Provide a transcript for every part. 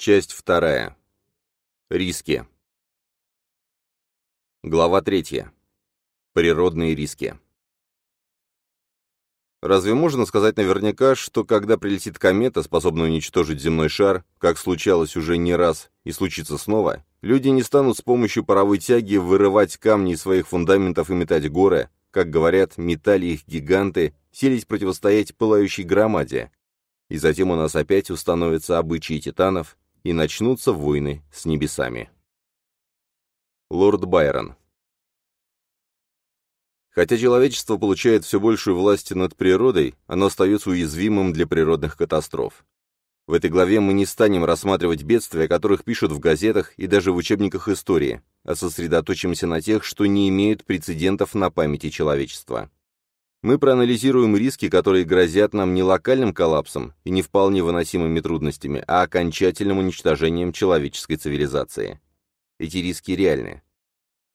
Часть вторая. Риски. Глава третья. Природные риски. Разве можно сказать наверняка, что когда прилетит комета, способная уничтожить земной шар, как случалось уже не раз и случится снова, люди не станут с помощью паровой тяги вырывать камни из своих фундаментов и метать горы, как говорят, метали их гиганты, селись противостоять пылающей громаде, и затем у нас опять установятся обычаи титанов, и начнутся войны с небесами. Лорд Байрон Хотя человечество получает все большую власть над природой, оно остается уязвимым для природных катастроф. В этой главе мы не станем рассматривать бедствия, о которых пишут в газетах и даже в учебниках истории, а сосредоточимся на тех, что не имеют прецедентов на памяти человечества. Мы проанализируем риски, которые грозят нам не локальным коллапсом и не вполне выносимыми трудностями, а окончательным уничтожением человеческой цивилизации. Эти риски реальны.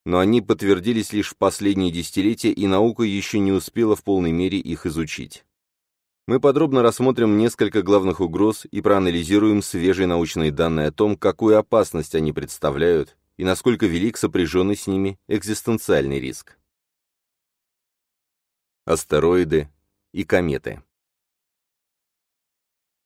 Но они подтвердились лишь в последние десятилетия, и наука еще не успела в полной мере их изучить. Мы подробно рассмотрим несколько главных угроз и проанализируем свежие научные данные о том, какую опасность они представляют и насколько велик сопряженный с ними экзистенциальный риск астероиды и кометы.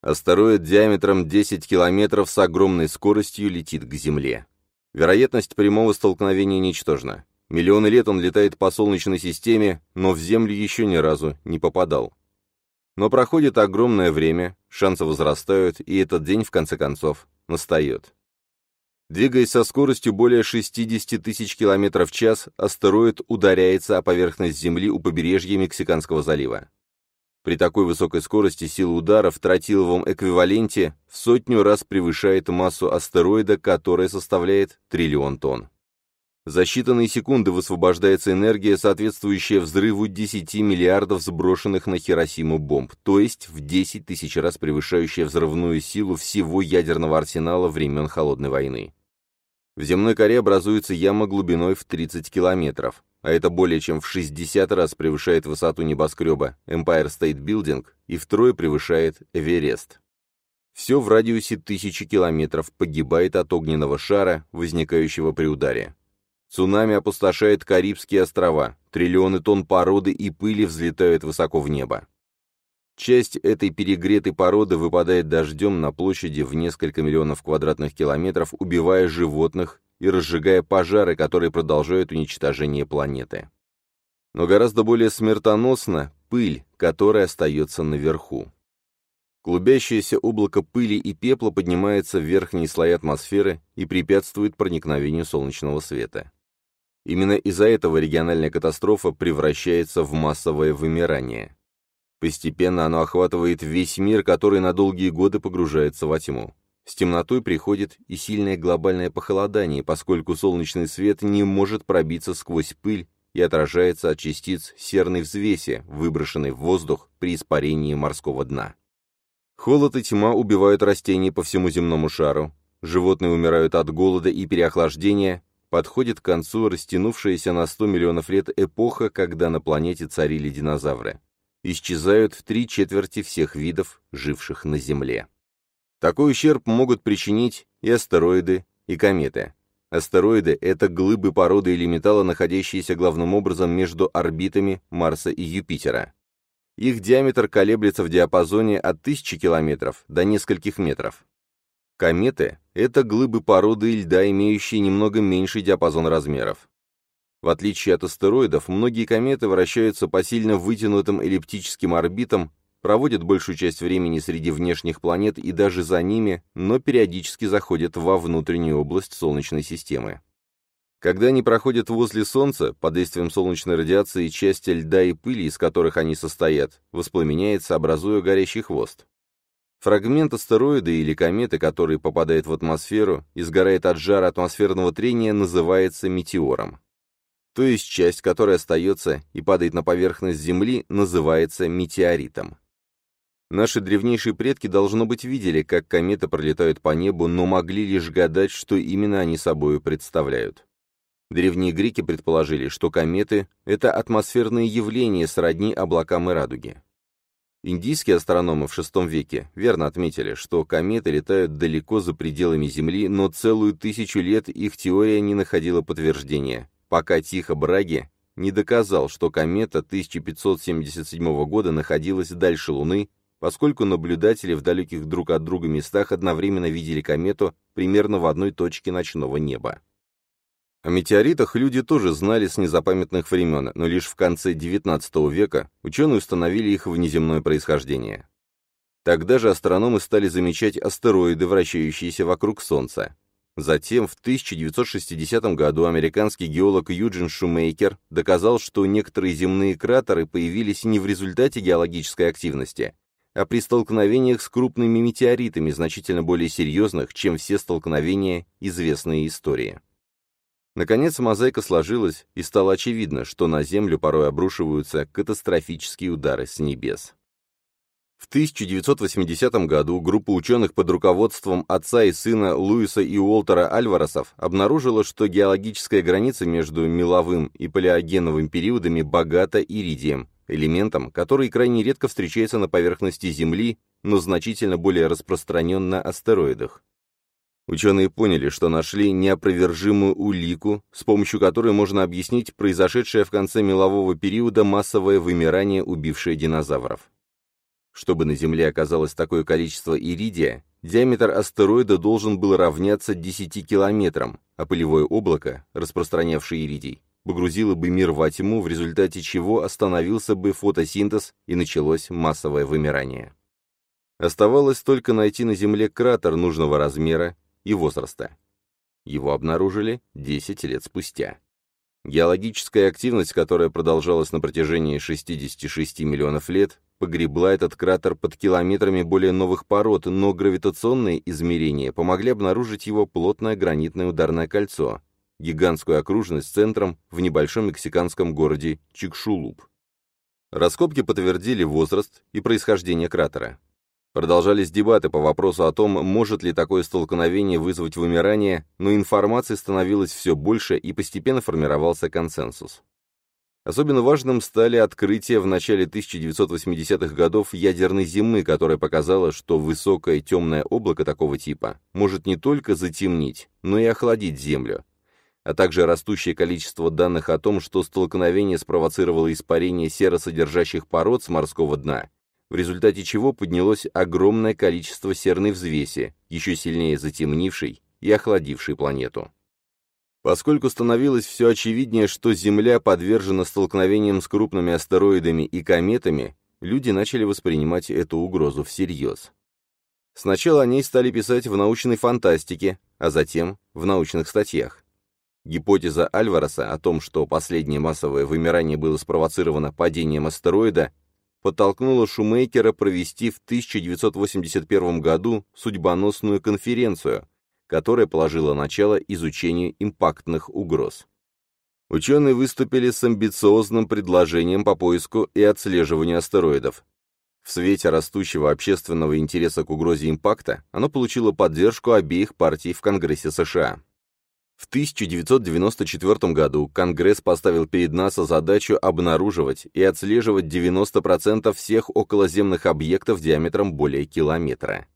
Астероид диаметром 10 километров с огромной скоростью летит к Земле. Вероятность прямого столкновения ничтожна. Миллионы лет он летает по Солнечной системе, но в Землю еще ни разу не попадал. Но проходит огромное время, шансы возрастают, и этот день, в конце концов, настает. Двигаясь со скоростью более 60 тысяч километров в час, астероид ударяется о поверхность Земли у побережья Мексиканского залива. При такой высокой скорости сила удара в тротиловом эквиваленте в сотню раз превышает массу астероида, которая составляет триллион тонн. За считанные секунды высвобождается энергия, соответствующая взрыву 10 миллиардов сброшенных на Хиросиму бомб, то есть в 10 тысяч раз превышающая взрывную силу всего ядерного арсенала времен Холодной войны. В земной коре образуется яма глубиной в 30 километров, а это более чем в 60 раз превышает высоту небоскреба Empire State Building и втрое превышает Эверест. Все в радиусе тысячи километров погибает от огненного шара, возникающего при ударе. Цунами опустошает Карибские острова, триллионы тонн породы и пыли взлетают высоко в небо. Часть этой перегретой породы выпадает дождем на площади в несколько миллионов квадратных километров, убивая животных и разжигая пожары, которые продолжают уничтожение планеты. Но гораздо более смертоносна пыль, которая остается наверху. Клубящееся облако пыли и пепла поднимается в верхние слои атмосферы и препятствует проникновению солнечного света. Именно из-за этого региональная катастрофа превращается в массовое вымирание. Постепенно оно охватывает весь мир, который на долгие годы погружается во тьму. С темнотой приходит и сильное глобальное похолодание, поскольку солнечный свет не может пробиться сквозь пыль и отражается от частиц серной взвеси, выброшенной в воздух при испарении морского дна. Холод и тьма убивают растения по всему земному шару, животные умирают от голода и переохлаждения, подходит к концу растянувшаяся на 100 миллионов лет эпоха, когда на планете царили динозавры исчезают в три четверти всех видов, живших на Земле. Такой ущерб могут причинить и астероиды, и кометы. Астероиды — это глыбы породы или металла, находящиеся главным образом между орбитами Марса и Юпитера. Их диаметр колеблется в диапазоне от тысячи километров до нескольких метров. Кометы — это глыбы породы льда, имеющие немного меньший диапазон размеров. В отличие от астероидов, многие кометы вращаются по сильно вытянутым эллиптическим орбитам, проводят большую часть времени среди внешних планет и даже за ними, но периодически заходят во внутреннюю область Солнечной системы. Когда они проходят возле Солнца, под действием солнечной радиации часть льда и пыли, из которых они состоят, воспламеняется, образуя горящий хвост. Фрагмент астероида или кометы, который попадает в атмосферу и сгорает от жара атмосферного трения, называется метеором то есть часть, которая остается и падает на поверхность Земли, называется метеоритом. Наши древнейшие предки, должно быть, видели, как кометы пролетают по небу, но могли лишь гадать, что именно они собой представляют. Древние греки предположили, что кометы — это атмосферные явления сродни облакам и радуге. Индийские астрономы в VI веке верно отметили, что кометы летают далеко за пределами Земли, но целую тысячу лет их теория не находила подтверждения, пока Тихо Браги не доказал, что комета 1577 года находилась дальше Луны, поскольку наблюдатели в далеких друг от друга местах одновременно видели комету примерно в одной точке ночного неба. О метеоритах люди тоже знали с незапамятных времен, но лишь в конце XIX века ученые установили их внеземное происхождение. Тогда же астрономы стали замечать астероиды, вращающиеся вокруг Солнца. Затем, в 1960 году, американский геолог Юджин Шумейкер доказал, что некоторые земные кратеры появились не в результате геологической активности, а при столкновениях с крупными метеоритами, значительно более серьезных, чем все столкновения, известные истории. Наконец мозаика сложилась, и стало очевидно, что на Землю порой обрушиваются катастрофические удары с небес. В 1980 году группа ученых под руководством отца и сына Луиса и Уолтера Альваресов обнаружила, что геологическая граница между меловым и палеогеновым периодами богата иридием, элементом, который крайне редко встречается на поверхности Земли, но значительно более распространен на астероидах. Ученые поняли, что нашли неопровержимую улику, с помощью которой можно объяснить произошедшее в конце мелового периода массовое вымирание, убившее динозавров. Чтобы на Земле оказалось такое количество иридия, диаметр астероида должен был равняться 10 километрам, а пылевое облако, распространявшее иридий, погрузило бы мир во тьму, в результате чего остановился бы фотосинтез и началось массовое вымирание. Оставалось только найти на Земле кратер нужного размера и возраста. Его обнаружили 10 лет спустя. Геологическая активность, которая продолжалась на протяжении 66 миллионов лет, погребла этот кратер под километрами более новых пород, но гравитационные измерения помогли обнаружить его плотное гранитное ударное кольцо, гигантскую окружность с центром в небольшом мексиканском городе Чикшулуп. Раскопки подтвердили возраст и происхождение кратера. Продолжались дебаты по вопросу о том, может ли такое столкновение вызвать вымирание, но информации становилось все больше и постепенно формировался консенсус. Особенно важным стали открытия в начале 1980-х годов ядерной зимы, которая показала, что высокое темное облако такого типа может не только затемнить, но и охладить Землю, а также растущее количество данных о том, что столкновение спровоцировало испарение серосодержащих пород с морского дна, в результате чего поднялось огромное количество серной взвеси, еще сильнее затемнившей и охладившей планету. Поскольку становилось все очевиднее, что Земля подвержена столкновениям с крупными астероидами и кометами, люди начали воспринимать эту угрозу всерьез. Сначала о ней стали писать в научной фантастике, а затем в научных статьях. Гипотеза Альвареса о том, что последнее массовое вымирание было спровоцировано падением астероида, подтолкнула Шумейкера провести в 1981 году судьбоносную конференцию, которая положила начало изучению импактных угроз. Ученые выступили с амбициозным предложением по поиску и отслеживанию астероидов. В свете растущего общественного интереса к угрозе импакта оно получило поддержку обеих партий в Конгрессе США. В 1994 году Конгресс поставил перед НАСА задачу обнаруживать и отслеживать 90% всех околоземных объектов диаметром более километра.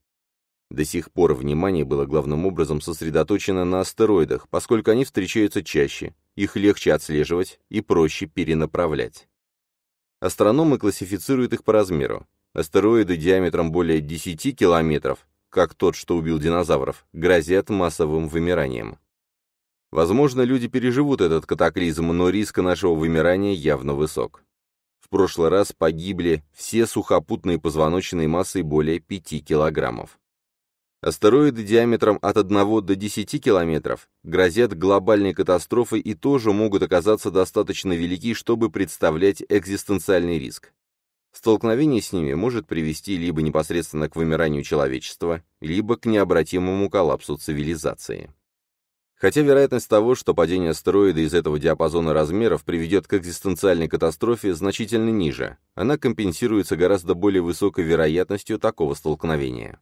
До сих пор внимание было главным образом сосредоточено на астероидах, поскольку они встречаются чаще, их легче отслеживать и проще перенаправлять. Астрономы классифицируют их по размеру. Астероиды диаметром более 10 километров, как тот, что убил динозавров, грозят массовым вымиранием. Возможно, люди переживут этот катаклизм, но риск нашего вымирания явно высок. В прошлый раз погибли все сухопутные позвоночные массой более 5 килограммов. Астероиды диаметром от 1 до 10 километров грозят глобальной катастрофой и тоже могут оказаться достаточно велики, чтобы представлять экзистенциальный риск. Столкновение с ними может привести либо непосредственно к вымиранию человечества, либо к необратимому коллапсу цивилизации. Хотя вероятность того, что падение астероида из этого диапазона размеров приведет к экзистенциальной катастрофе, значительно ниже, она компенсируется гораздо более высокой вероятностью такого столкновения.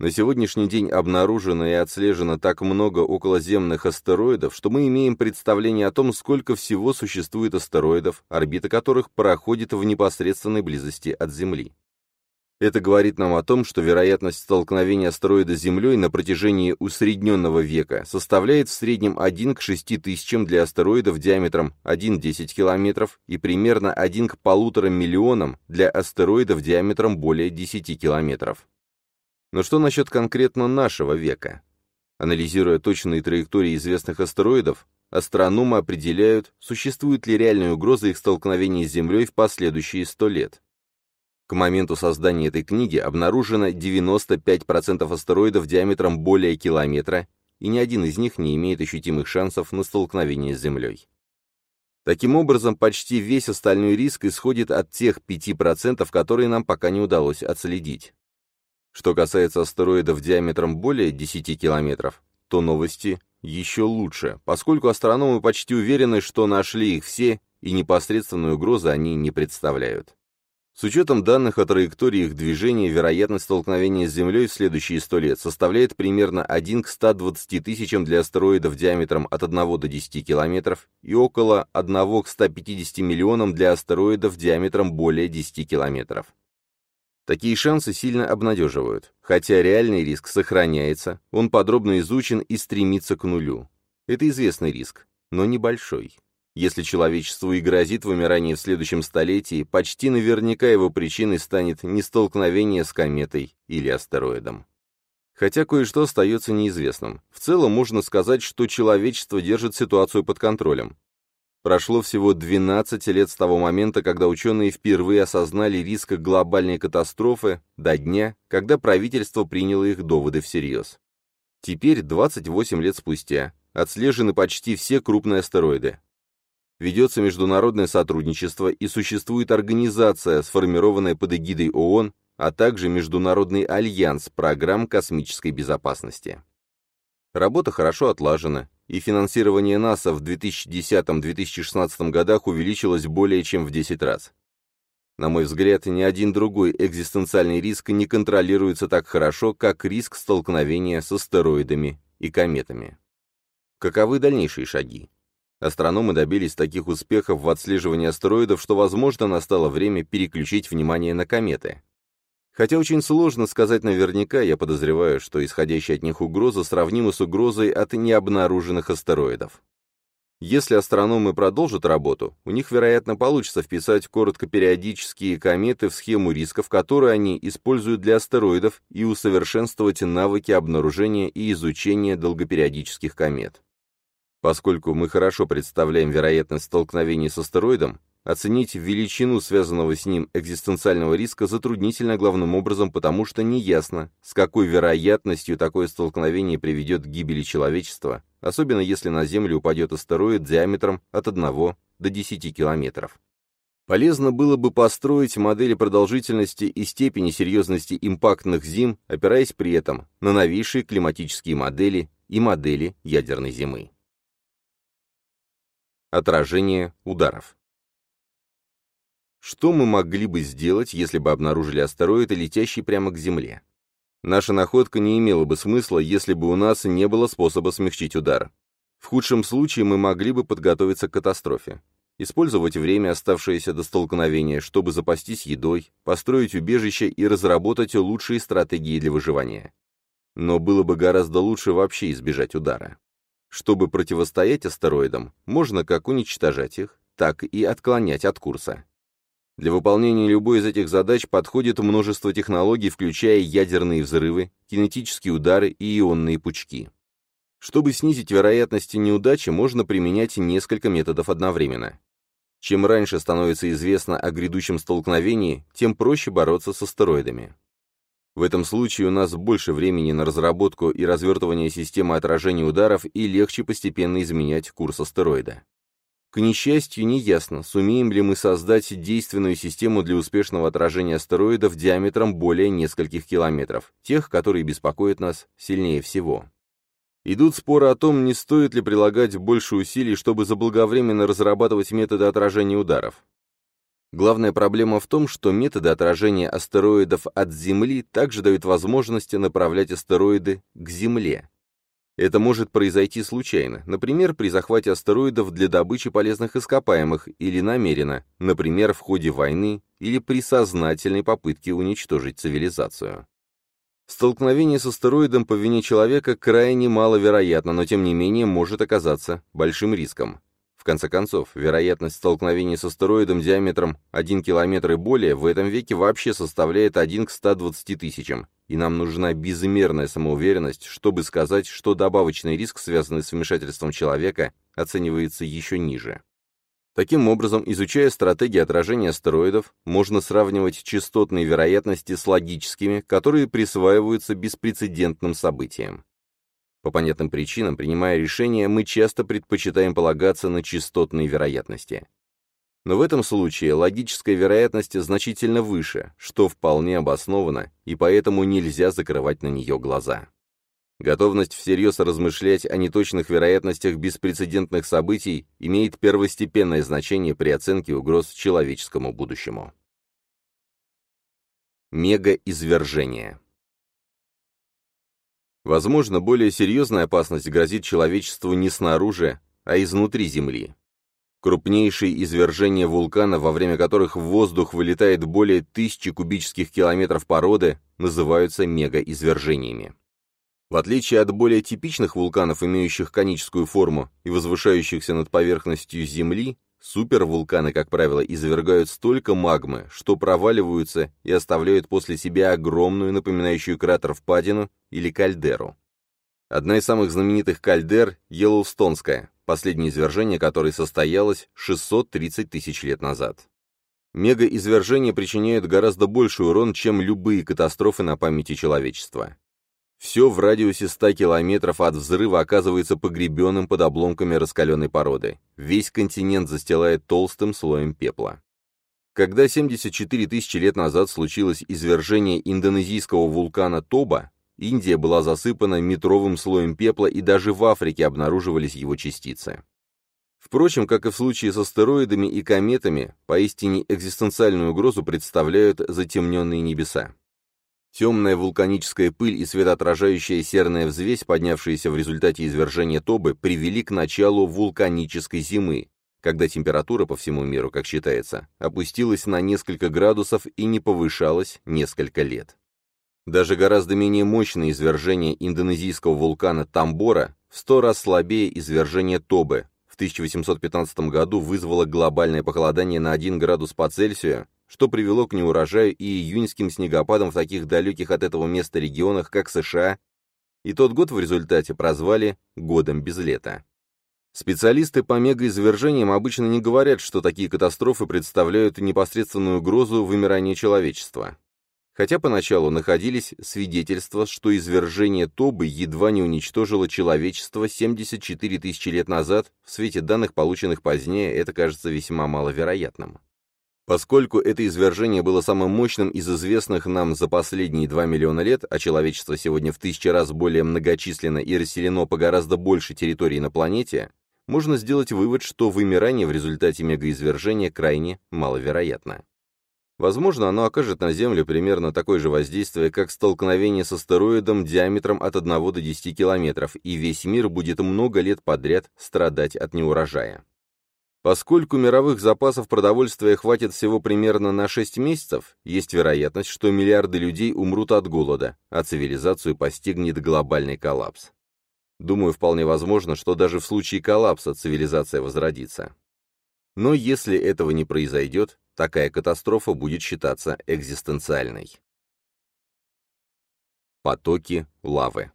На сегодняшний день обнаружено и отслежено так много околоземных астероидов, что мы имеем представление о том, сколько всего существует астероидов, орбита которых проходит в непосредственной близости от Земли. Это говорит нам о том, что вероятность столкновения астероида с Землей на протяжении усредненного века составляет в среднем 1 к 6 тысячам для астероидов диаметром 1,10 км и примерно 1 к полутора миллионам для астероидов диаметром более 10 км. Но что насчет конкретно нашего века? Анализируя точные траектории известных астероидов, астрономы определяют, существует ли реальная угроза их столкновения с Землей в последующие 100 лет. К моменту создания этой книги обнаружено 95% астероидов диаметром более километра, и ни один из них не имеет ощутимых шансов на столкновение с Землей. Таким образом, почти весь остальной риск исходит от тех 5%, которые нам пока не удалось отследить. Что касается астероидов диаметром более 10 километров, то новости еще лучше, поскольку астрономы почти уверены, что нашли их все, и непосредственной угрозы они не представляют. С учетом данных о траектории их движения, вероятность столкновения с Землей в следующие 100 лет составляет примерно 1 к 120 тысячам для астероидов диаметром от 1 до 10 километров и около 1 к 150 миллионам для астероидов диаметром более 10 километров. Такие шансы сильно обнадеживают, хотя реальный риск сохраняется, он подробно изучен и стремится к нулю. Это известный риск, но небольшой. Если человечеству и грозит вымирание в следующем столетии, почти наверняка его причиной станет не столкновение с кометой или астероидом. Хотя кое-что остается неизвестным. В целом можно сказать, что человечество держит ситуацию под контролем. Прошло всего 12 лет с того момента, когда ученые впервые осознали риск глобальной катастрофы, до дня, когда правительство приняло их доводы всерьез. Теперь, 28 лет спустя, отслежены почти все крупные астероиды, ведется международное сотрудничество и существует организация, сформированная под эгидой ООН, а также Международный альянс программ космической безопасности. Работа хорошо отлажена, и финансирование НАСА в 2010-2016 годах увеличилось более чем в 10 раз. На мой взгляд, ни один другой экзистенциальный риск не контролируется так хорошо, как риск столкновения с астероидами и кометами. Каковы дальнейшие шаги? Астрономы добились таких успехов в отслеживании астероидов, что, возможно, настало время переключить внимание на кометы. Хотя очень сложно сказать наверняка, я подозреваю, что исходящая от них угроза сравнима с угрозой от необнаруженных астероидов. Если астрономы продолжат работу, у них, вероятно, получится вписать короткопериодические кометы в схему рисков, которые они используют для астероидов, и усовершенствовать навыки обнаружения и изучения долгопериодических комет. Поскольку мы хорошо представляем вероятность столкновения с астероидом, оценить величину связанного с ним экзистенциального риска затруднительно главным образом потому, что неясно, с какой вероятностью такое столкновение приведет к гибели человечества, особенно если на Землю упадет астероид диаметром от 1 до 10 километров. Полезно было бы построить модели продолжительности и степени серьезности импактных зим, опираясь при этом на новейшие климатические модели и модели ядерной зимы. Отражение ударов. Что мы могли бы сделать, если бы обнаружили астероид, летящий прямо к Земле? Наша находка не имела бы смысла, если бы у нас не было способа смягчить удар. В худшем случае мы могли бы подготовиться к катастрофе. Использовать время, оставшееся до столкновения, чтобы запастись едой, построить убежище и разработать лучшие стратегии для выживания. Но было бы гораздо лучше вообще избежать удара. Чтобы противостоять астероидам, можно как уничтожать их, так и отклонять от курса. Для выполнения любой из этих задач подходит множество технологий, включая ядерные взрывы, кинетические удары и ионные пучки. Чтобы снизить вероятность неудачи, можно применять несколько методов одновременно. Чем раньше становится известно о грядущем столкновении, тем проще бороться с астероидами. В этом случае у нас больше времени на разработку и развертывание системы отражения ударов и легче постепенно изменять курс астероида. К несчастью, неясно, сумеем ли мы создать действенную систему для успешного отражения астероидов диаметром более нескольких километров, тех, которые беспокоят нас сильнее всего. Идут споры о том, не стоит ли прилагать больше усилий, чтобы заблаговременно разрабатывать методы отражения ударов. Главная проблема в том, что методы отражения астероидов от Земли также дают возможность направлять астероиды к Земле. Это может произойти случайно, например, при захвате астероидов для добычи полезных ископаемых или намеренно, например, в ходе войны или при сознательной попытке уничтожить цивилизацию. Столкновение с астероидом по вине человека крайне маловероятно, но тем не менее может оказаться большим риском. Конце концов, вероятность столкновения с астероидом диаметром 1 км и более в этом веке вообще составляет 1 к 120 тысячам, и нам нужна безмерная самоуверенность, чтобы сказать, что добавочный риск, связанный с вмешательством человека, оценивается еще ниже. Таким образом, изучая стратегии отражения астероидов, можно сравнивать частотные вероятности с логическими, которые присваиваются беспрецедентным событиям. По понятным причинам, принимая решения, мы часто предпочитаем полагаться на частотные вероятности. Но в этом случае логическая вероятность значительно выше, что вполне обосновано, и поэтому нельзя закрывать на нее глаза. Готовность всерьез размышлять о неточных вероятностях беспрецедентных событий имеет первостепенное значение при оценке угроз человеческому будущему. Мегаизвержение Возможно, более серьезная опасность грозит человечеству не снаружи, а изнутри Земли. Крупнейшие извержения вулкана, во время которых в воздух вылетает более тысячи кубических километров породы, называются мегаизвержениями. В отличие от более типичных вулканов, имеющих коническую форму и возвышающихся над поверхностью Земли, супервулканы, как правило, извергают столько магмы, что проваливаются и оставляют после себя огромную, напоминающую кратер впадину или кальдеру. Одна из самых знаменитых кальдер – Йеллоустонская, последнее извержение которой состоялось 630 тысяч лет назад. Мегаизвержения причиняют гораздо больший урон, чем любые катастрофы на памяти человечества. Все в радиусе 100 километров от взрыва оказывается погребенным под обломками раскаленной породы. Весь континент застилает толстым слоем пепла. Когда 74 тысячи лет назад случилось извержение индонезийского вулкана Тоба, Индия была засыпана метровым слоем пепла, и даже в Африке обнаруживались его частицы. Впрочем, как и в случае с астероидами и кометами, поистине экзистенциальную угрозу представляют затемненные небеса. Темная вулканическая пыль и светоотражающая серная взвесь, поднявшиеся в результате извержения Тобы, привели к началу вулканической зимы, когда температура по всему миру, как считается, опустилась на несколько градусов и не повышалась несколько лет. Даже гораздо менее мощное извержение индонезийского вулкана Тамбора в сто раз слабее извержения Тобы в 1815 году вызвало глобальное похолодание на 1 градус по Цельсию что привело к неурожаю и июньским снегопадам в таких далеких от этого места регионах, как США, и тот год в результате прозвали «годом без лета». Специалисты по мегаизвержениям обычно не говорят, что такие катастрофы представляют непосредственную угрозу вымирания человечества. Хотя поначалу находились свидетельства, что извержение Тобы едва не уничтожило человечество 74 тысячи лет назад, в свете данных, полученных позднее, это кажется весьма маловероятным. Поскольку это извержение было самым мощным из известных нам за последние 2 миллиона лет, а человечество сегодня в тысячи раз более многочисленно и расселено по гораздо больше территории на планете, можно сделать вывод, что вымирание в результате мегаизвержения крайне маловероятно. Возможно, оно окажет на Землю примерно такое же воздействие, как столкновение с астероидом диаметром от 1 до 10 километров, и весь мир будет много лет подряд страдать от неурожая. Поскольку мировых запасов продовольствия хватит всего примерно на 6 месяцев, есть вероятность, что миллиарды людей умрут от голода, а цивилизацию постигнет глобальный коллапс. Думаю, вполне возможно, что даже в случае коллапса цивилизация возродится. Но если этого не произойдет, такая катастрофа будет считаться экзистенциальной. Потоки лавы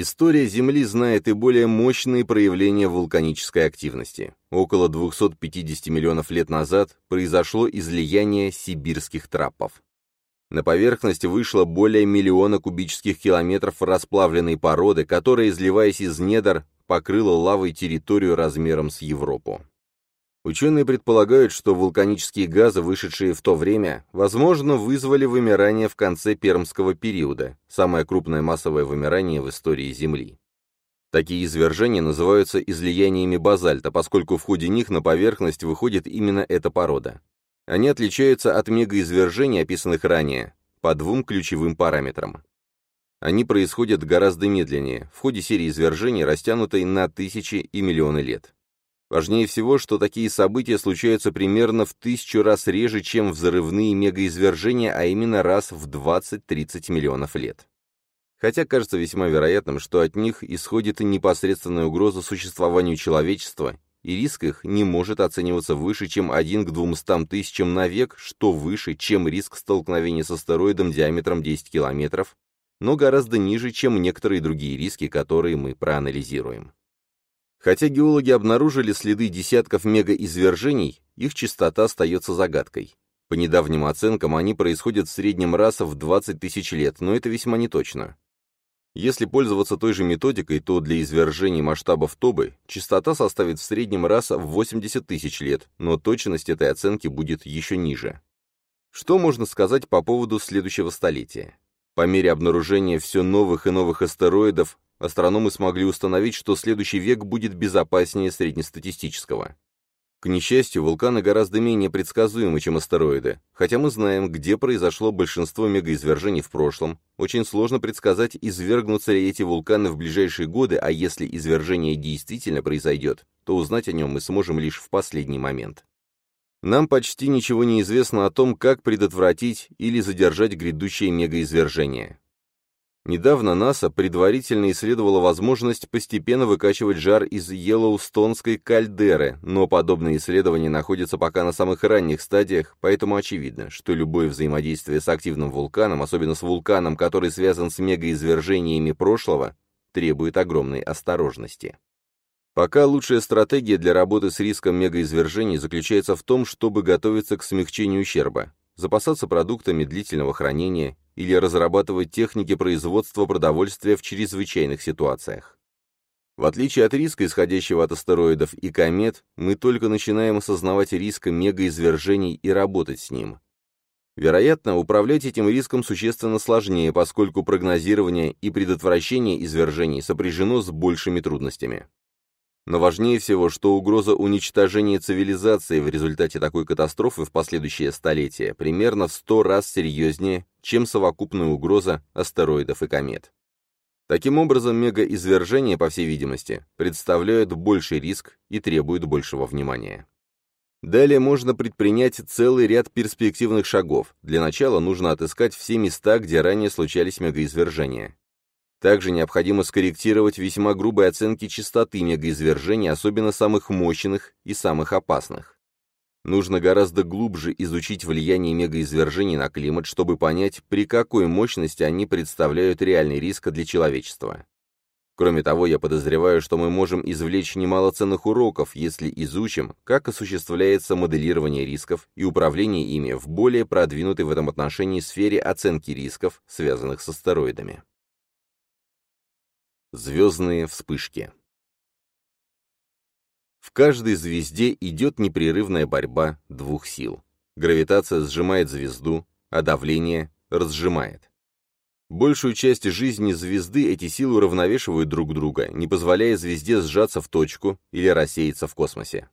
История Земли знает и более мощные проявления вулканической активности. Около 250 миллионов лет назад произошло излияние сибирских трапов. На поверхность вышло более миллиона кубических километров расплавленной породы, которая, изливаясь из недр, покрыла лавой территорию размером с Европу. Ученые предполагают, что вулканические газы, вышедшие в то время, возможно, вызвали вымирание в конце Пермского периода, самое крупное массовое вымирание в истории Земли. Такие извержения называются излияниями базальта, поскольку в ходе них на поверхность выходит именно эта порода. Они отличаются от мегаизвержений, описанных ранее, по двум ключевым параметрам. Они происходят гораздо медленнее, в ходе серии извержений, растянутой на тысячи и миллионы лет. Важнее всего, что такие события случаются примерно в тысячу раз реже, чем взрывные мегаизвержения, а именно раз в 20-30 миллионов лет. Хотя кажется весьма вероятным, что от них исходит непосредственная угроза существованию человечества, и риск их не может оцениваться выше, чем 1 к 200 тысячам на век, что выше, чем риск столкновения с астероидом диаметром 10 километров, но гораздо ниже, чем некоторые другие риски, которые мы проанализируем. Хотя геологи обнаружили следы десятков мегаизвержений, их частота остается загадкой. По недавним оценкам, они происходят в среднем раз в 20 тысяч лет, но это весьма неточно. Если пользоваться той же методикой, то для извержений масштабов Тобы частота составит в среднем раз в 80 тысяч лет, но точность этой оценки будет еще ниже. Что можно сказать по поводу следующего столетия? По мере обнаружения все новых и новых астероидов, астрономы смогли установить, что следующий век будет безопаснее среднестатистического. К несчастью, вулканы гораздо менее предсказуемы, чем астероиды. Хотя мы знаем, где произошло большинство мегаизвержений в прошлом, очень сложно предсказать, извергнутся ли эти вулканы в ближайшие годы, а если извержение действительно произойдет, то узнать о нем мы сможем лишь в последний момент. Нам почти ничего не известно о том, как предотвратить или задержать грядущее мегаизвержение. Недавно НАСА предварительно исследовала возможность постепенно выкачивать жар из Йеллоустонской кальдеры, но подобные исследования находятся пока на самых ранних стадиях, поэтому очевидно, что любое взаимодействие с активным вулканом, особенно с вулканом, который связан с мегаизвержениями прошлого, требует огромной осторожности. Пока лучшая стратегия для работы с риском мегаизвержений заключается в том, чтобы готовиться к смягчению ущерба, запасаться продуктами длительного хранения или разрабатывать техники производства продовольствия в чрезвычайных ситуациях. В отличие от риска, исходящего от астероидов и комет, мы только начинаем осознавать риск мегаизвержений и работать с ним. Вероятно, управлять этим риском существенно сложнее, поскольку прогнозирование и предотвращение извержений сопряжено с большими трудностями. Но важнее всего, что угроза уничтожения цивилизации в результате такой катастрофы в последующее столетие примерно в 100 раз серьезнее, чем совокупная угроза астероидов и комет. Таким образом, мегаизвержения, по всей видимости, представляют больший риск и требуют большего внимания. Далее можно предпринять целый ряд перспективных шагов. Для начала нужно отыскать все места, где ранее случались мегаизвержения. Также необходимо скорректировать весьма грубые оценки частоты мегаизвержений, особенно самых мощных и самых опасных. Нужно гораздо глубже изучить влияние мегаизвержений на климат, чтобы понять, при какой мощности они представляют реальный риск для человечества. Кроме того, я подозреваю, что мы можем извлечь немало ценных уроков, если изучим, как осуществляется моделирование рисков и управление ими в более продвинутой в этом отношении сфере оценки рисков, связанных с астероидами. Звездные вспышки В каждой звезде идет непрерывная борьба двух сил. Гравитация сжимает звезду, а давление разжимает. Большую часть жизни звезды эти силы уравновешивают друг друга, не позволяя звезде сжаться в точку или рассеяться в космосе.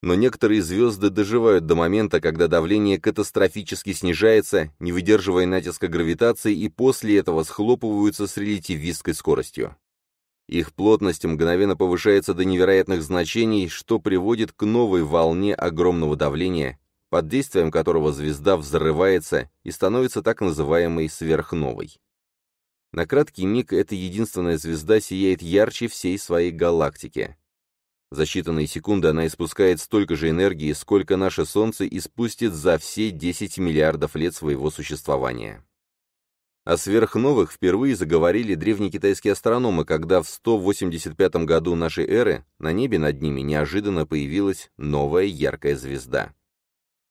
Но некоторые звезды доживают до момента, когда давление катастрофически снижается, не выдерживая натиска гравитации, и после этого схлопываются с релятивистской скоростью. Их плотность мгновенно повышается до невероятных значений, что приводит к новой волне огромного давления, под действием которого звезда взрывается и становится так называемой сверхновой. На краткий миг эта единственная звезда сияет ярче всей своей галактики. За считанные секунды она испускает столько же энергии, сколько наше Солнце испустит за все 10 миллиардов лет своего существования. О сверхновых впервые заговорили древнекитайские астрономы, когда в 185 году нашей эры на небе над ними неожиданно появилась новая яркая звезда.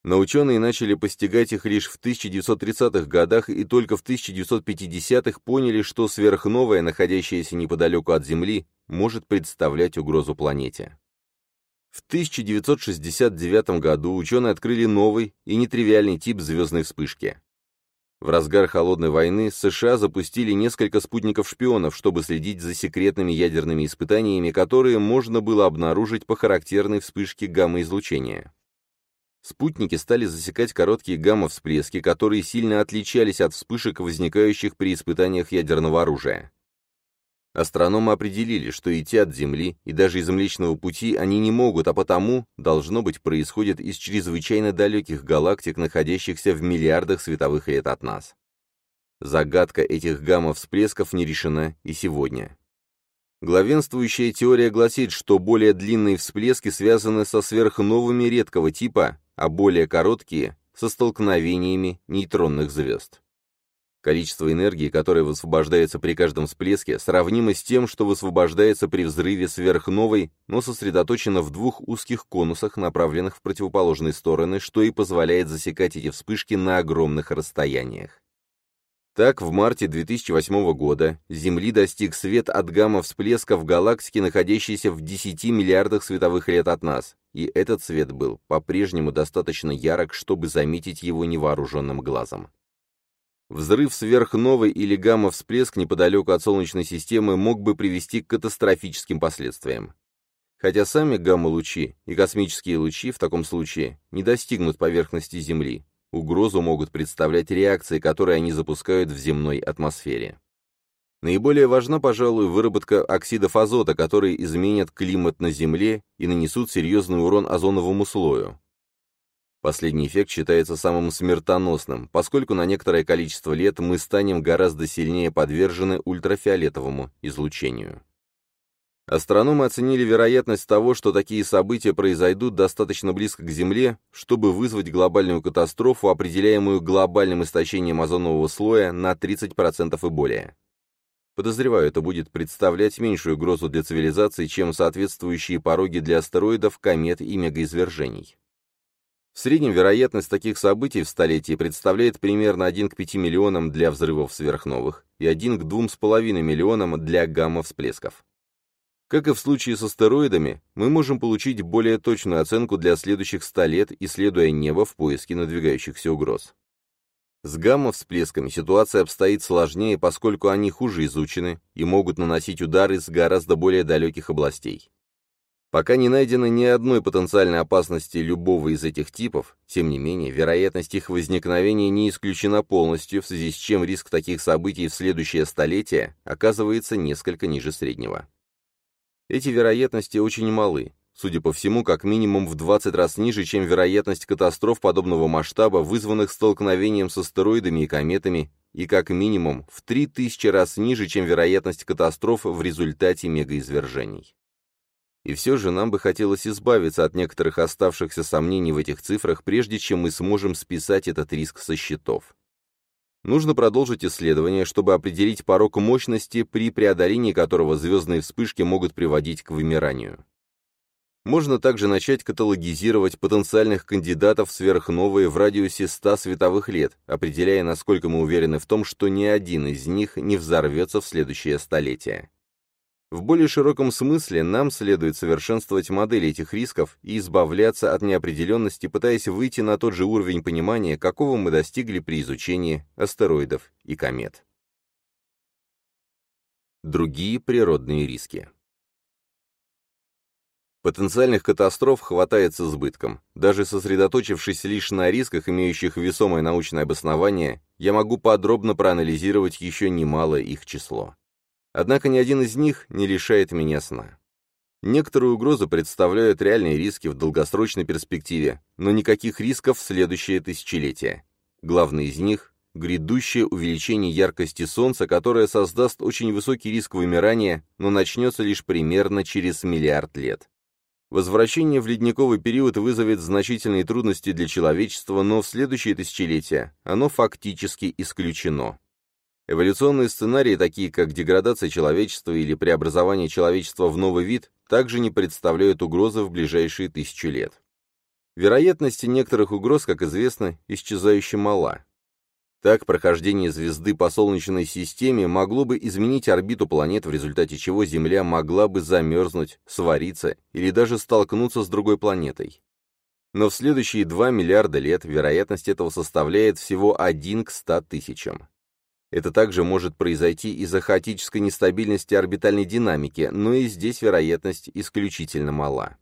Но ученые начали постигать их лишь в 1930-х годах и только в 1950-х поняли, что сверхновая, находящаяся неподалеку от Земли, может представлять угрозу планете. В 1969 году ученые открыли новый и нетривиальный тип звездной вспышки. В разгар холодной войны США запустили несколько спутников-шпионов, чтобы следить за секретными ядерными испытаниями, которые можно было обнаружить по характерной вспышке гамма-излучения. Спутники стали засекать короткие гамма-всплески, которые сильно отличались от вспышек, возникающих при испытаниях ядерного оружия. Астрономы определили, что идти от Земли и даже из Млечного Пути они не могут, а потому, должно быть, происходит из чрезвычайно далеких галактик, находящихся в миллиардах световых лет от нас. Загадка этих гамма-всплесков не решена и сегодня. Главенствующая теория гласит, что более длинные всплески связаны со сверхновыми редкого типа, а более короткие — со столкновениями нейтронных звезд. Количество энергии, которое высвобождается при каждом всплеске, сравнимо с тем, что высвобождается при взрыве сверхновой, но сосредоточено в двух узких конусах, направленных в противоположные стороны, что и позволяет засекать эти вспышки на огромных расстояниях. Так, в марте 2008 года Земли достиг свет от гамма-всплеска в галактике, находящейся в 10 миллиардах световых лет от нас, и этот свет был по-прежнему достаточно ярок, чтобы заметить его невооруженным глазом. Взрыв сверхновой или гамма-всплеск неподалеку от Солнечной системы мог бы привести к катастрофическим последствиям. Хотя сами гамма-лучи и космические лучи в таком случае не достигнут поверхности Земли, Угрозу могут представлять реакции, которые они запускают в земной атмосфере. Наиболее важна, пожалуй, выработка оксидов азота, которые изменят климат на Земле и нанесут серьезный урон озоновому слою. Последний эффект считается самым смертоносным, поскольку на некоторое количество лет мы станем гораздо сильнее подвержены ультрафиолетовому излучению. Астрономы оценили вероятность того, что такие события произойдут достаточно близко к Земле, чтобы вызвать глобальную катастрофу, определяемую глобальным истощением озонового слоя на 30% и более. Подозреваю, это будет представлять меньшую угрозу для цивилизации, чем соответствующие пороги для астероидов, комет и мегаизвержений. В среднем вероятность таких событий в столетии представляет примерно 1 к 5 миллионам для взрывов сверхновых и 1 к 2,5 миллионам для гамма-всплесков. Как и в случае с астероидами, мы можем получить более точную оценку для следующих 100 лет, исследуя небо в поиске надвигающихся угроз. С гамма-всплесками ситуация обстоит сложнее, поскольку они хуже изучены и могут наносить удары с гораздо более далеких областей. Пока не найдено ни одной потенциальной опасности любого из этих типов, тем не менее, вероятность их возникновения не исключена полностью, в связи с чем риск таких событий в следующее столетие оказывается несколько ниже среднего. Эти вероятности очень малы, судя по всему, как минимум в 20 раз ниже, чем вероятность катастроф подобного масштаба, вызванных столкновением с астероидами и кометами, и как минимум в 3000 раз ниже, чем вероятность катастроф в результате мегаизвержений. И все же нам бы хотелось избавиться от некоторых оставшихся сомнений в этих цифрах, прежде чем мы сможем списать этот риск со счетов. Нужно продолжить исследование, чтобы определить порог мощности, при преодолении которого звездные вспышки могут приводить к вымиранию. Можно также начать каталогизировать потенциальных кандидатов сверхновые в радиусе 100 световых лет, определяя, насколько мы уверены в том, что ни один из них не взорвется в следующее столетие. В более широком смысле нам следует совершенствовать модели этих рисков и избавляться от неопределенности, пытаясь выйти на тот же уровень понимания, какого мы достигли при изучении астероидов и комет. Другие природные риски Потенциальных катастроф хватает с избытком. Даже сосредоточившись лишь на рисках, имеющих весомое научное обоснование, я могу подробно проанализировать еще немалое их число. Однако ни один из них не лишает меня сна. Некоторые угрозы представляют реальные риски в долгосрочной перспективе, но никаких рисков в следующее тысячелетие. Главный из них – грядущее увеличение яркости Солнца, которое создаст очень высокий риск вымирания, но начнется лишь примерно через миллиард лет. Возвращение в ледниковый период вызовет значительные трудности для человечества, но в следующее тысячелетие оно фактически исключено. Эволюционные сценарии, такие как деградация человечества или преобразование человечества в новый вид, также не представляют угрозы в ближайшие тысячи лет. Вероятность некоторых угроз, как известно, исчезающе мала. Так, прохождение звезды по Солнечной системе могло бы изменить орбиту планет, в результате чего Земля могла бы замерзнуть, свариться или даже столкнуться с другой планетой. Но в следующие 2 миллиарда лет вероятность этого составляет всего 1 к 100 тысячам. Это также может произойти из-за хаотической нестабильности орбитальной динамики, но и здесь вероятность исключительно мала.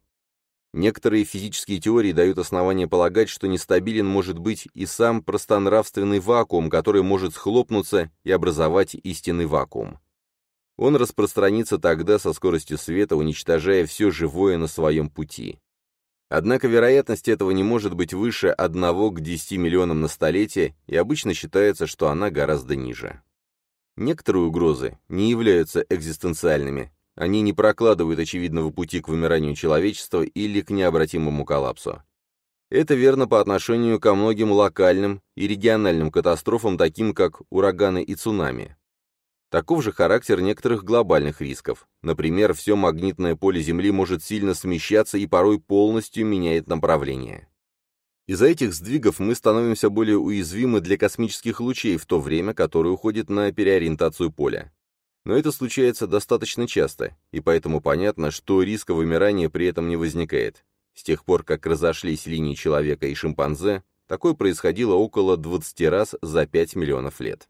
Некоторые физические теории дают основания полагать, что нестабилен может быть и сам простонравственный вакуум, который может схлопнуться и образовать истинный вакуум. Он распространится тогда со скоростью света, уничтожая все живое на своем пути. Однако вероятность этого не может быть выше 1 к 10 миллионам на столетие, и обычно считается, что она гораздо ниже. Некоторые угрозы не являются экзистенциальными, они не прокладывают очевидного пути к вымиранию человечества или к необратимому коллапсу. Это верно по отношению ко многим локальным и региональным катастрофам, таким как ураганы и цунами. Таков же характер некоторых глобальных рисков. Например, все магнитное поле Земли может сильно смещаться и порой полностью меняет направление. Из-за этих сдвигов мы становимся более уязвимы для космических лучей в то время, которое уходит на переориентацию поля. Но это случается достаточно часто, и поэтому понятно, что риска вымирания при этом не возникает. С тех пор, как разошлись линии человека и шимпанзе, такое происходило около 20 раз за 5 миллионов лет.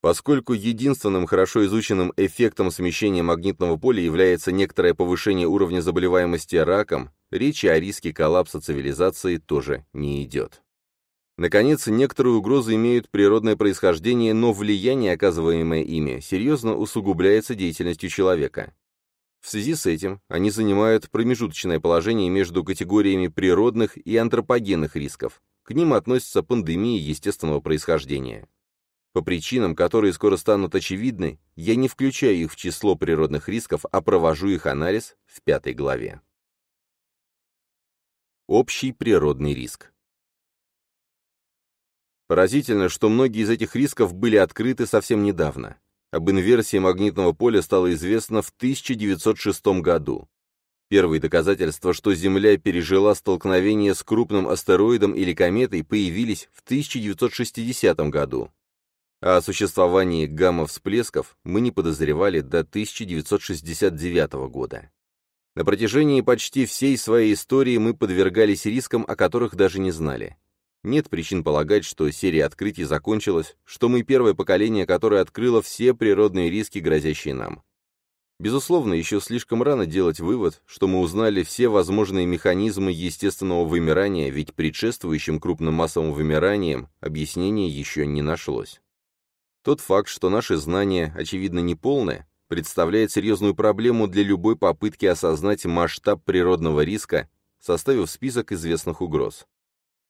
Поскольку единственным хорошо изученным эффектом смещения магнитного поля является некоторое повышение уровня заболеваемости раком, речи о риске коллапса цивилизации тоже не идет. Наконец, некоторые угрозы имеют природное происхождение, но влияние, оказываемое ими, серьезно усугубляется деятельностью человека. В связи с этим они занимают промежуточное положение между категориями природных и антропогенных рисков. К ним относятся пандемии естественного происхождения. По причинам, которые скоро станут очевидны, я не включаю их в число природных рисков, а провожу их анализ в пятой главе. Общий природный риск. Поразительно, что многие из этих рисков были открыты совсем недавно. Об инверсии магнитного поля стало известно в 1906 году. Первые доказательства, что Земля пережила столкновение с крупным астероидом или кометой, появились в 1960 году. О существовании гамма-всплесков мы не подозревали до 1969 года. На протяжении почти всей своей истории мы подвергались рискам, о которых даже не знали. Нет причин полагать, что серия открытий закончилась, что мы первое поколение, которое открыло все природные риски, грозящие нам. Безусловно, еще слишком рано делать вывод, что мы узнали все возможные механизмы естественного вымирания, ведь предшествующим крупным массовым вымиранием объяснения еще не нашлось. Тот факт, что наши знания, очевидно, неполны, представляет серьезную проблему для любой попытки осознать масштаб природного риска, составив список известных угроз.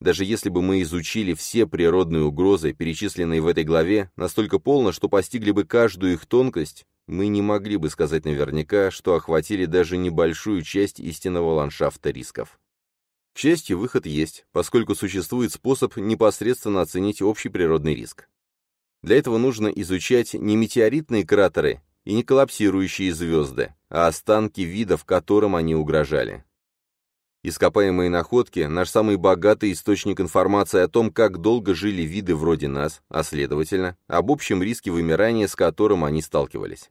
Даже если бы мы изучили все природные угрозы, перечисленные в этой главе, настолько полно, что постигли бы каждую их тонкость, мы не могли бы сказать наверняка, что охватили даже небольшую часть истинного ландшафта рисков. К счастью, выход есть, поскольку существует способ непосредственно оценить общий природный риск. Для этого нужно изучать не метеоритные кратеры и не коллапсирующие звезды, а останки видов, которым они угрожали. Ископаемые находки – наш самый богатый источник информации о том, как долго жили виды вроде нас, а следовательно, об общем риске вымирания, с которым они сталкивались.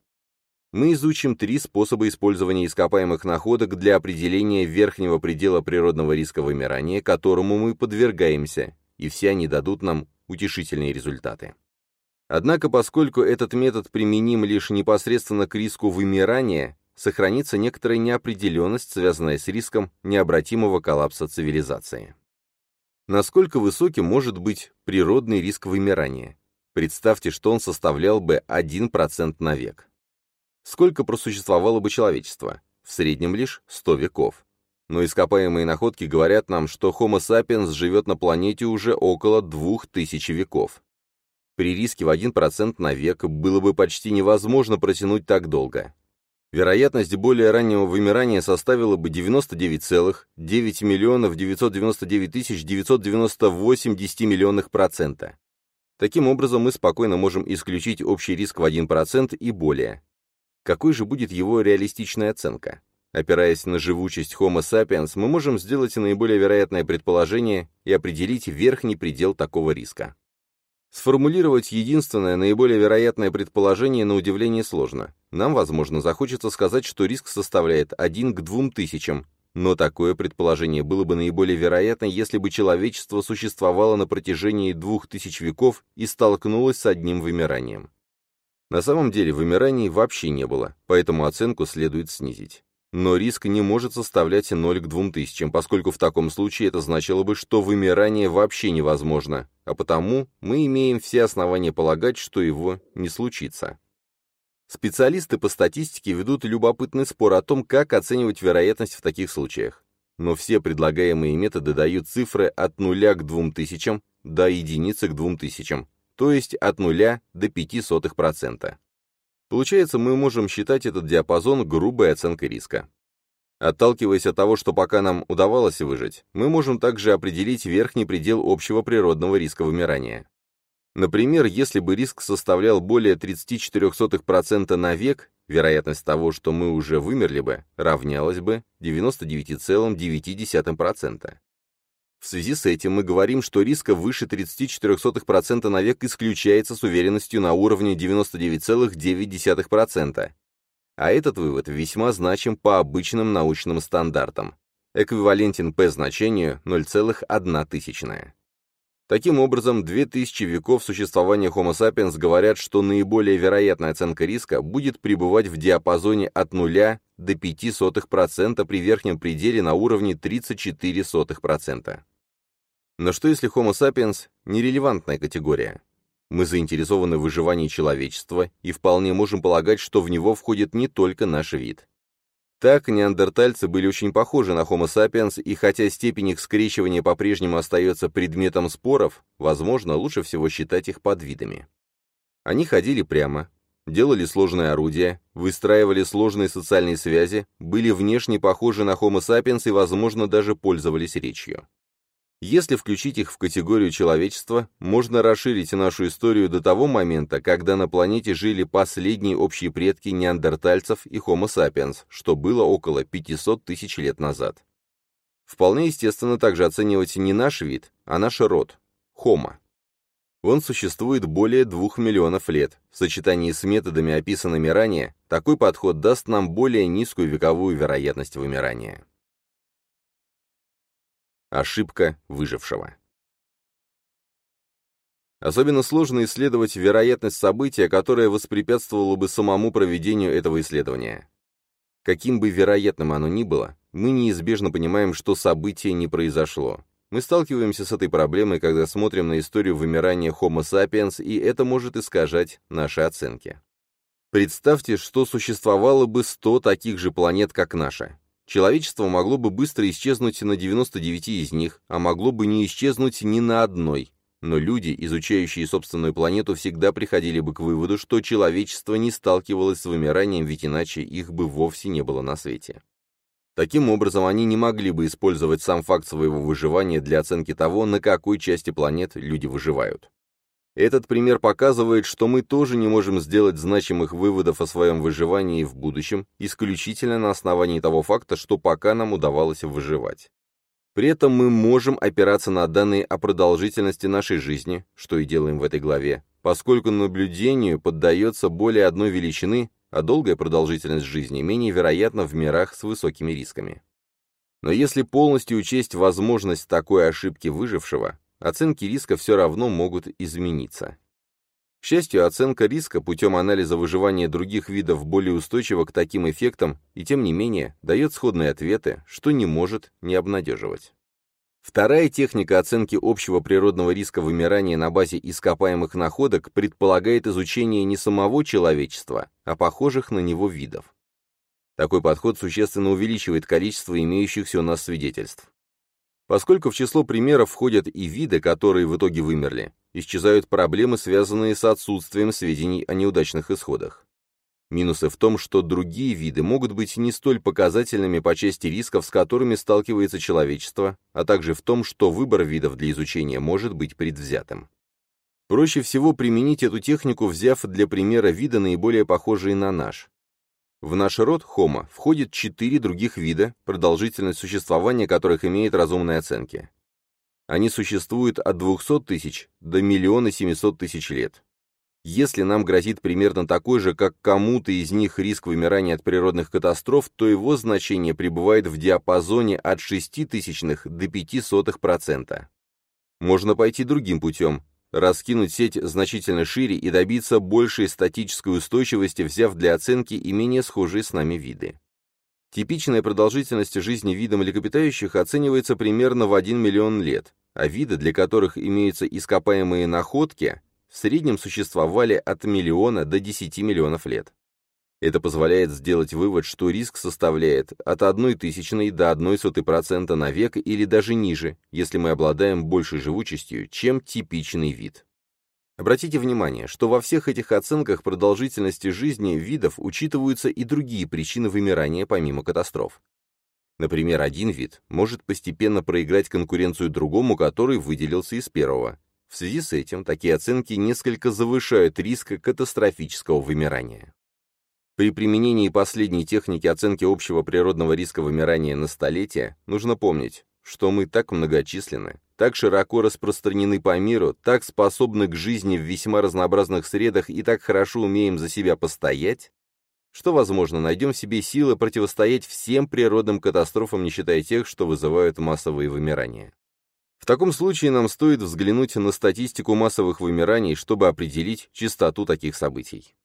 Мы изучим три способа использования ископаемых находок для определения верхнего предела природного риска вымирания, которому мы подвергаемся, и все они дадут нам утешительные результаты. Однако, поскольку этот метод применим лишь непосредственно к риску вымирания, сохранится некоторая неопределенность, связанная с риском необратимого коллапса цивилизации. Насколько высоким может быть природный риск вымирания? Представьте, что он составлял бы 1% на век. Сколько просуществовало бы человечество? В среднем лишь 100 веков. Но ископаемые находки говорят нам, что Homo sapiens живет на планете уже около 2000 веков. При риске в 1% на век было бы почти невозможно протянуть так долго. Вероятность более раннего вымирания составила бы 99,9 миллионов 999 тысяч 998 десятимиллионных процента. Таким образом, мы спокойно можем исключить общий риск в 1% и более. Какой же будет его реалистичная оценка? Опираясь на живучесть Homo sapiens, мы можем сделать наиболее вероятное предположение и определить верхний предел такого риска. Сформулировать единственное, наиболее вероятное предположение на удивление сложно. Нам, возможно, захочется сказать, что риск составляет 1 к 2 тысячам, но такое предположение было бы наиболее вероятно, если бы человечество существовало на протяжении двух тысяч веков и столкнулось с одним вымиранием. На самом деле вымираний вообще не было, поэтому оценку следует снизить. Но риск не может составлять 0 к 2000, поскольку в таком случае это значило бы, что вымирание вообще невозможно, а потому мы имеем все основания полагать, что его не случится. Специалисты по статистике ведут любопытный спор о том, как оценивать вероятность в таких случаях. Но все предлагаемые методы дают цифры от 0 к 2000 до единицы к 2000, то есть от 0 до 0,05%. Получается, мы можем считать этот диапазон грубой оценкой риска. Отталкиваясь от того, что пока нам удавалось выжить, мы можем также определить верхний предел общего природного риска вымирания. Например, если бы риск составлял более 34% на век, вероятность того, что мы уже вымерли бы, равнялась бы 99,9%. В связи с этим мы говорим, что риска выше 34% на век исключается с уверенностью на уровне 99,9%. А этот вывод весьма значим по обычным научным стандартам. Эквивалентен P значению 0,1. Таким образом, 2000 веков существования Homo sapiens говорят, что наиболее вероятная оценка риска будет пребывать в диапазоне от 0 до 0,05% при верхнем пределе на уровне 34%. Но что если Homo sapiens – нерелевантная категория? Мы заинтересованы в выживании человечества и вполне можем полагать, что в него входит не только наш вид. Так, неандертальцы были очень похожи на Homo sapiens, и хотя степень их скрещивания по-прежнему остается предметом споров, возможно, лучше всего считать их подвидами. Они ходили прямо, делали сложные орудия, выстраивали сложные социальные связи, были внешне похожи на Homo sapiens и, возможно, даже пользовались речью. Если включить их в категорию человечества, можно расширить нашу историю до того момента, когда на планете жили последние общие предки неандертальцев и Homo sapiens, что было около 500 тысяч лет назад. Вполне естественно также оценивать не наш вид, а наш род – Homo. Он существует более двух миллионов лет. В сочетании с методами, описанными ранее, такой подход даст нам более низкую вековую вероятность вымирания. Ошибка выжившего. Особенно сложно исследовать вероятность события, которое воспрепятствовало бы самому проведению этого исследования. Каким бы вероятным оно ни было, мы неизбежно понимаем, что событие не произошло. Мы сталкиваемся с этой проблемой, когда смотрим на историю вымирания Homo sapiens, и это может искажать наши оценки. Представьте, что существовало бы 100 таких же планет, как наша. Человечество могло бы быстро исчезнуть на 99 из них, а могло бы не исчезнуть ни на одной. Но люди, изучающие собственную планету, всегда приходили бы к выводу, что человечество не сталкивалось с вымиранием, ведь иначе их бы вовсе не было на свете. Таким образом, они не могли бы использовать сам факт своего выживания для оценки того, на какой части планет люди выживают. Этот пример показывает, что мы тоже не можем сделать значимых выводов о своем выживании в будущем исключительно на основании того факта, что пока нам удавалось выживать. При этом мы можем опираться на данные о продолжительности нашей жизни, что и делаем в этой главе, поскольку наблюдению поддается более одной величины, а долгая продолжительность жизни менее вероятна в мирах с высокими рисками. Но если полностью учесть возможность такой ошибки выжившего, оценки риска все равно могут измениться. К счастью, оценка риска путем анализа выживания других видов более устойчива к таким эффектам и, тем не менее, дает сходные ответы, что не может не обнадеживать. Вторая техника оценки общего природного риска вымирания на базе ископаемых находок предполагает изучение не самого человечества, а похожих на него видов. Такой подход существенно увеличивает количество имеющихся у нас свидетельств. Поскольку в число примеров входят и виды, которые в итоге вымерли, исчезают проблемы, связанные с отсутствием сведений о неудачных исходах. Минусы в том, что другие виды могут быть не столь показательными по части рисков, с которыми сталкивается человечество, а также в том, что выбор видов для изучения может быть предвзятым. Проще всего применить эту технику, взяв для примера вида наиболее похожие на наш. В наш род Homo входит четыре других вида, продолжительность существования которых имеет разумные оценки. Они существуют от 200 тысяч до миллиона 700 тысяч лет. Если нам грозит примерно такой же, как кому-то из них риск вымирания от природных катастроф, то его значение пребывает в диапазоне от 6 тысячных до 0,05%. Можно пойти другим путем, раскинуть сеть значительно шире и добиться большей статической устойчивости, взяв для оценки и менее схожие с нами виды. Типичная продолжительность жизни вида млекопитающих оценивается примерно в 1 миллион лет, а виды, для которых имеются ископаемые находки, в среднем существовали от миллиона до 10 миллионов лет. Это позволяет сделать вывод, что риск составляет от 1 тысячной до 1 сотой процента на век или даже ниже, если мы обладаем большей живучестью, чем типичный вид. Обратите внимание, что во всех этих оценках продолжительности жизни видов учитываются и другие причины вымирания помимо катастроф. Например, один вид может постепенно проиграть конкуренцию другому, который выделился из первого. В связи с этим такие оценки несколько завышают риск катастрофического вымирания. При применении последней техники оценки общего природного риска вымирания на столетие нужно помнить, что мы так многочисленны, так широко распространены по миру, так способны к жизни в весьма разнообразных средах и так хорошо умеем за себя постоять, что, возможно, найдем в себе силы противостоять всем природным катастрофам, не считая тех, что вызывают массовые вымирания. В таком случае нам стоит взглянуть на статистику массовых вымираний, чтобы определить частоту таких событий.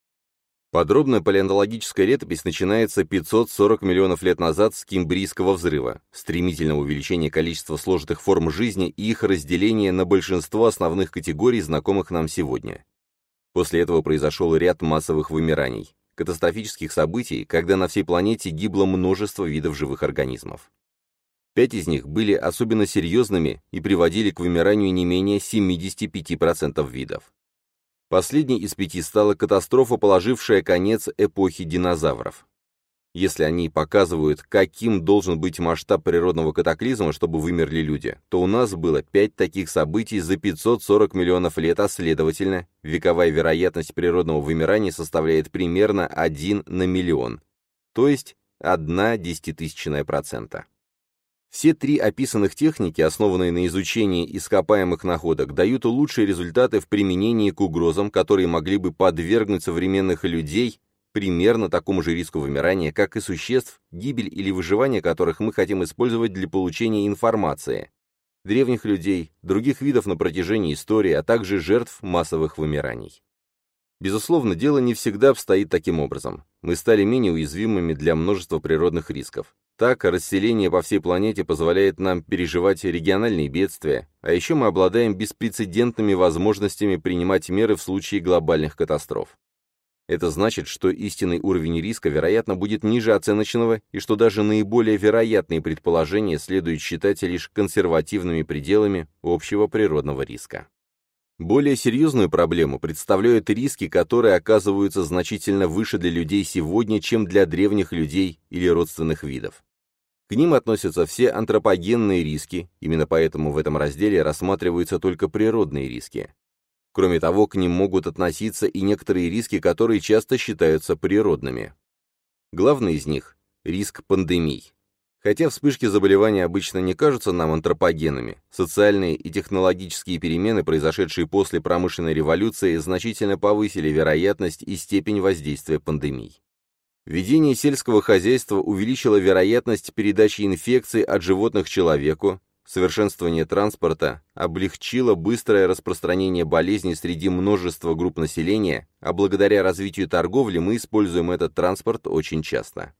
Подробная палеонтологическая летопись начинается 540 миллионов лет назад с Кимбрийского взрыва, стремительного увеличения количества сложных форм жизни и их разделения на большинство основных категорий, знакомых нам сегодня. После этого произошел ряд массовых вымираний, катастрофических событий, когда на всей планете гибло множество видов живых организмов. Пять из них были особенно серьезными и приводили к вымиранию не менее 75% видов. Последней из пяти стала катастрофа, положившая конец эпохи динозавров. Если они показывают, каким должен быть масштаб природного катаклизма, чтобы вымерли люди, то у нас было пять таких событий за 540 миллионов лет, а следовательно, вековая вероятность природного вымирания составляет примерно 1 на миллион, то есть 1 десятитысячная процента. Все три описанных техники, основанные на изучении ископаемых находок, дают лучшие результаты в применении к угрозам, которые могли бы подвергнуть современных людей примерно такому же риску вымирания, как и существ, гибель или выживание которых мы хотим использовать для получения информации, древних людей, других видов на протяжении истории, а также жертв массовых вымираний. Безусловно, дело не всегда обстоит таким образом. Мы стали менее уязвимыми для множества природных рисков. Так, расселение по всей планете позволяет нам переживать региональные бедствия, а еще мы обладаем беспрецедентными возможностями принимать меры в случае глобальных катастроф. Это значит, что истинный уровень риска, вероятно, будет ниже оценочного, и что даже наиболее вероятные предположения следует считать лишь консервативными пределами общего природного риска. Более серьезную проблему представляют риски, которые оказываются значительно выше для людей сегодня, чем для древних людей или родственных видов. К ним относятся все антропогенные риски, именно поэтому в этом разделе рассматриваются только природные риски. Кроме того, к ним могут относиться и некоторые риски, которые часто считаются природными. Главный из них – риск пандемий. Хотя вспышки заболеваний обычно не кажутся нам антропогенами, социальные и технологические перемены, произошедшие после промышленной революции, значительно повысили вероятность и степень воздействия пандемий. Введение сельского хозяйства увеличило вероятность передачи инфекций от животных человеку, совершенствование транспорта облегчило быстрое распространение болезней среди множества групп населения, а благодаря развитию торговли мы используем этот транспорт очень часто.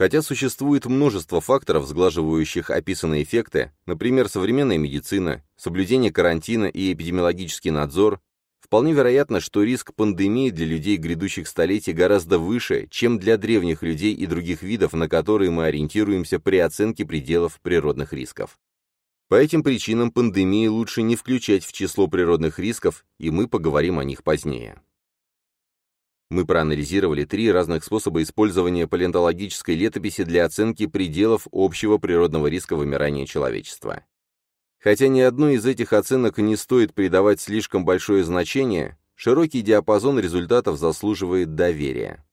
Хотя существует множество факторов, сглаживающих описанные эффекты, например, современная медицина, соблюдение карантина и эпидемиологический надзор, вполне вероятно, что риск пандемии для людей грядущих столетий гораздо выше, чем для древних людей и других видов, на которые мы ориентируемся при оценке пределов природных рисков. По этим причинам пандемии лучше не включать в число природных рисков, и мы поговорим о них позднее. Мы проанализировали три разных способа использования палеонтологической летописи для оценки пределов общего природного риска вымирания человечества. Хотя ни одной из этих оценок не стоит придавать слишком большое значение, широкий диапазон результатов заслуживает доверия.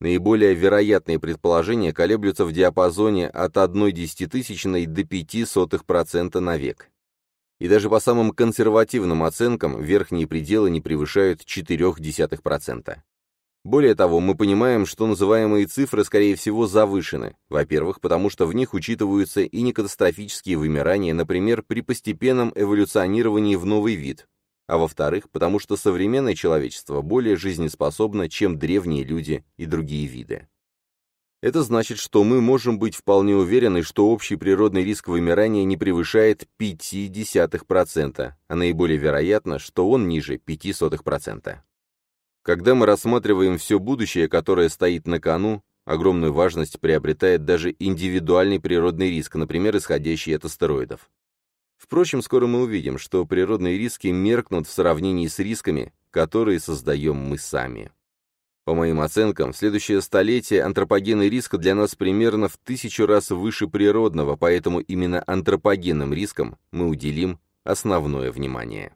Наиболее вероятные предположения колеблются в диапазоне от 1 десятитысячной до 0,05% на век. И даже по самым консервативным оценкам верхние пределы не превышают 0,4%. Более того, мы понимаем, что называемые цифры, скорее всего, завышены. Во-первых, потому что в них учитываются и некатастрофические вымирания, например, при постепенном эволюционировании в новый вид. А во-вторых, потому что современное человечество более жизнеспособно, чем древние люди и другие виды. Это значит, что мы можем быть вполне уверены, что общий природный риск вымирания не превышает 0,5%, а наиболее вероятно, что он ниже 0,05%. Когда мы рассматриваем все будущее, которое стоит на кону, огромную важность приобретает даже индивидуальный природный риск, например, исходящий от астероидов. Впрочем, скоро мы увидим, что природные риски меркнут в сравнении с рисками, которые создаем мы сами. По моим оценкам, в следующее столетие антропогенный риск для нас примерно в тысячу раз выше природного, поэтому именно антропогенным рискам мы уделим основное внимание.